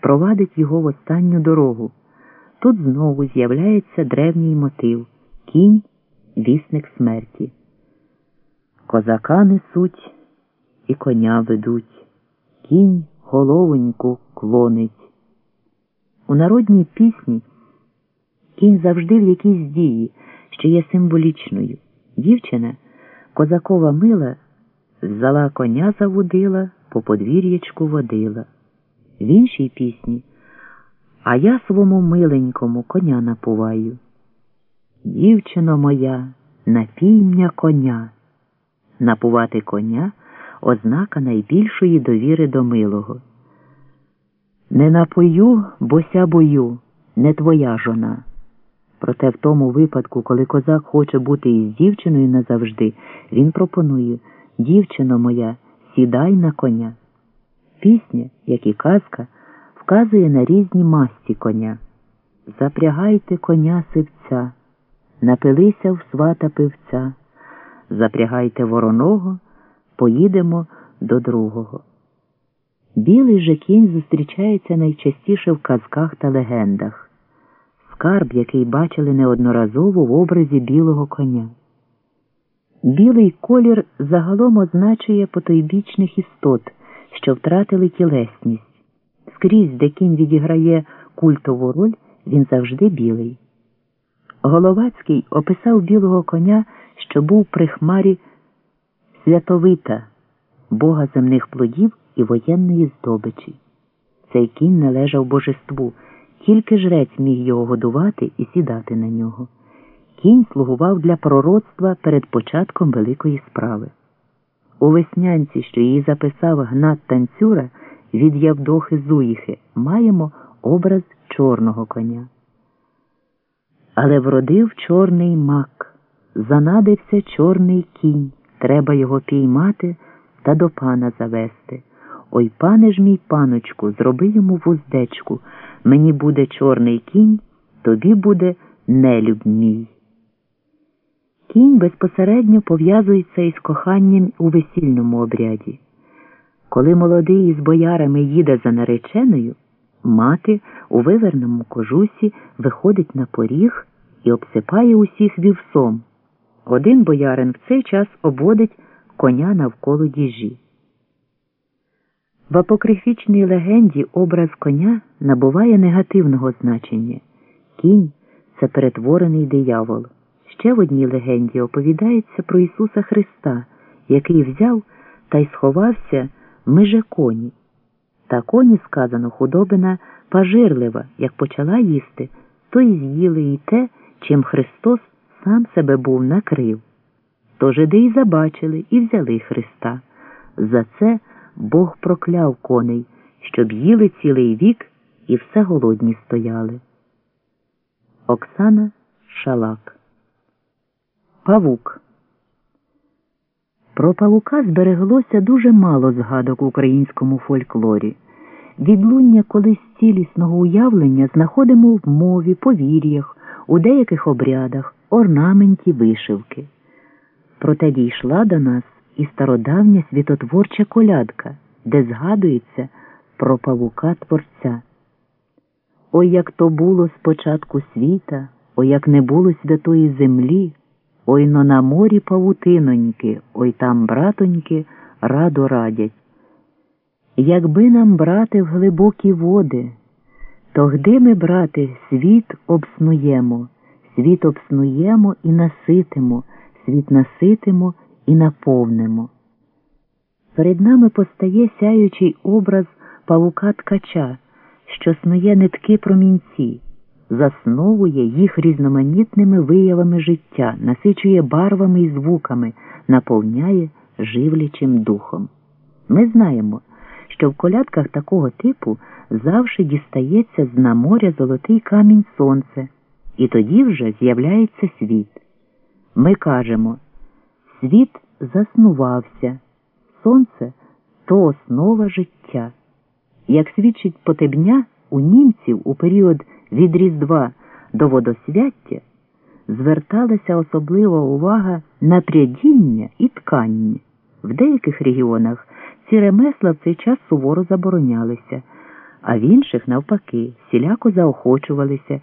провадить його в останню дорогу. Тут знову з'являється древній мотив кінь, вісник смерті. Козака несуть і коня ведуть, кінь головоньку клонить. У народній пісні кінь завжди в якійсь дії, що є символічною. Дівчина, козакова мила, взяла коня заводила, по подвір'ячку водила. В іншій пісні А я свому миленькому коня напуваю. Дівчино моя, напіймня коня. Напувати коня ознака найбільшої довіри до милого. Не напою, бося бою, не твоя жона. Проте в тому випадку, коли козак хоче бути із дівчиною назавжди, він пропонує Дівчино моя, сідай на коня. Пісня, як і казка, вказує на різні масті коня. Запрягайте коня сивця, напилися в свата пивця, запрягайте вороного, поїдемо до другого. Білий же кінь зустрічається найчастіше в казках та легендах, скарб, який бачили неодноразово в образі білого коня. Білий колір загалом означує потойбічних істот, що втратили тілесність. Скрізь, де кінь відіграє культову роль, він завжди білий. Головацький описав білого коня, що був при хмарі святовита, бога земних плодів і воєнної здобичі. Цей кінь належав божеству, тільки жрець міг його годувати і сідати на нього. Кінь слугував для пророцтва перед початком великої справи. У веснянці, що її записав Гнат танцюра від Явдохи Зуїхи, маємо образ чорного коня. Але вродив чорний мак, занадився чорний кінь, треба його піймати та до пана завести. Ой, пане ж мій паночку, зроби йому вуздечку. Мені буде чорний кінь, тобі буде нелюб мій. Кінь безпосередньо пов'язується із коханням у весільному обряді. Коли молодий із боярами їде за нареченою, мати у виверному кожусі виходить на поріг і обсипає усіх вівсом. Один боярин в цей час обводить коня навколо діжі. В апокрифічній легенді образ коня набуває негативного значення. Кінь це перетворений диявол. Ще в одній легенді оповідається про Ісуса Христа, який взяв та й сховався меже коні. Та коні, сказано, худобина пажирлива, як почала їсти, то й з'їли і те, чим Христос сам себе був накрив. То жиди й забачили і взяли Христа. За це Бог прокляв коней, щоб їли цілий вік і все голодні стояли. Оксана Шалак Павук. Про павука збереглося дуже мало згадок в українському фольклорі. Відлуння колись цілісного уявлення знаходимо в мові, повір'ях, у деяких обрядах, орнаменті вишивки. Проте дійшла до нас і стародавня світотворча колядка, де згадується про павука творця. Ой, як то було спочатку світа, ой, як не було святої землі. Ой но на морі павутиноньки, ой там, братоньки, радо радять. Якби нам брати в глибокі води, то гди ми, брати, світ обснуємо, світ обснуємо і наситимо, світ наситимо і наповнимо. Перед нами постає сяючий образ павука ткача, що снує нитки промінці засновує їх різноманітними виявами життя, насичує барвами і звуками, наповняє живлячим духом. Ми знаємо, що в колядках такого типу завжди дістається з на моря золотий камінь сонце, і тоді вже з'являється світ. Ми кажемо світ заснувався, сонце то основа життя. Як свідчить потебня у німців у період від Різдва до водосвяття зверталася особлива увага на прядіння і ткання. В деяких регіонах ці ремесла в цей час суворо заборонялися. а в інших, навпаки, всіляко заохочувалися